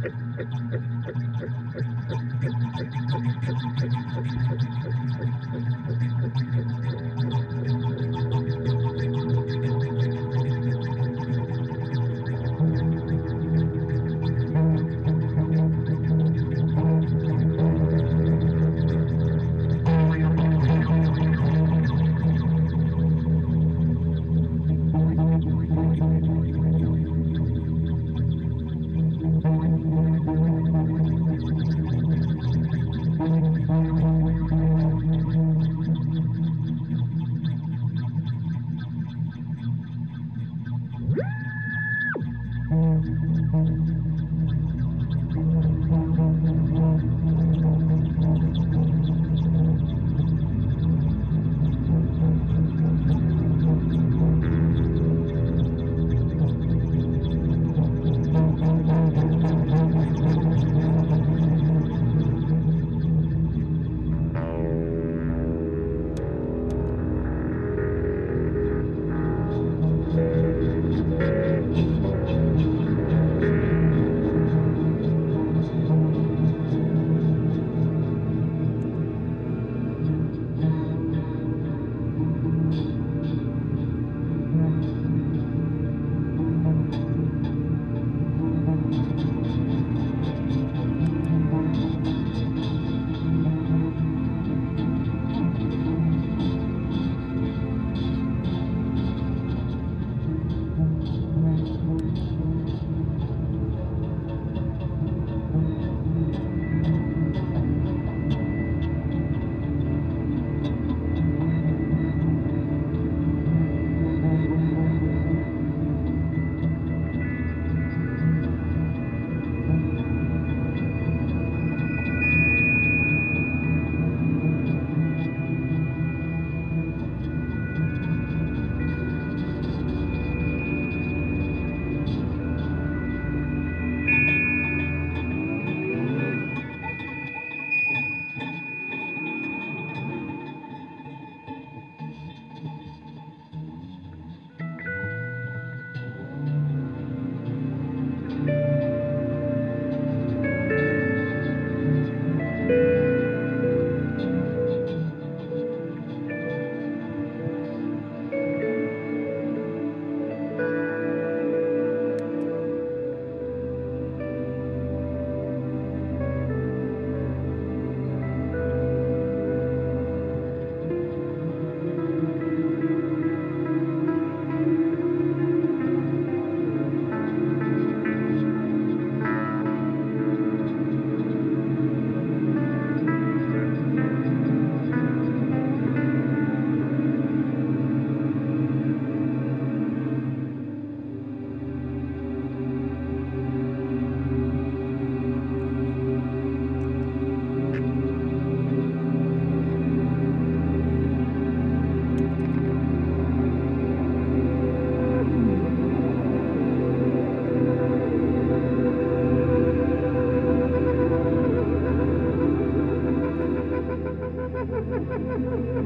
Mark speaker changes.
Speaker 1: Thank you.
Speaker 2: Ha, ha, ha.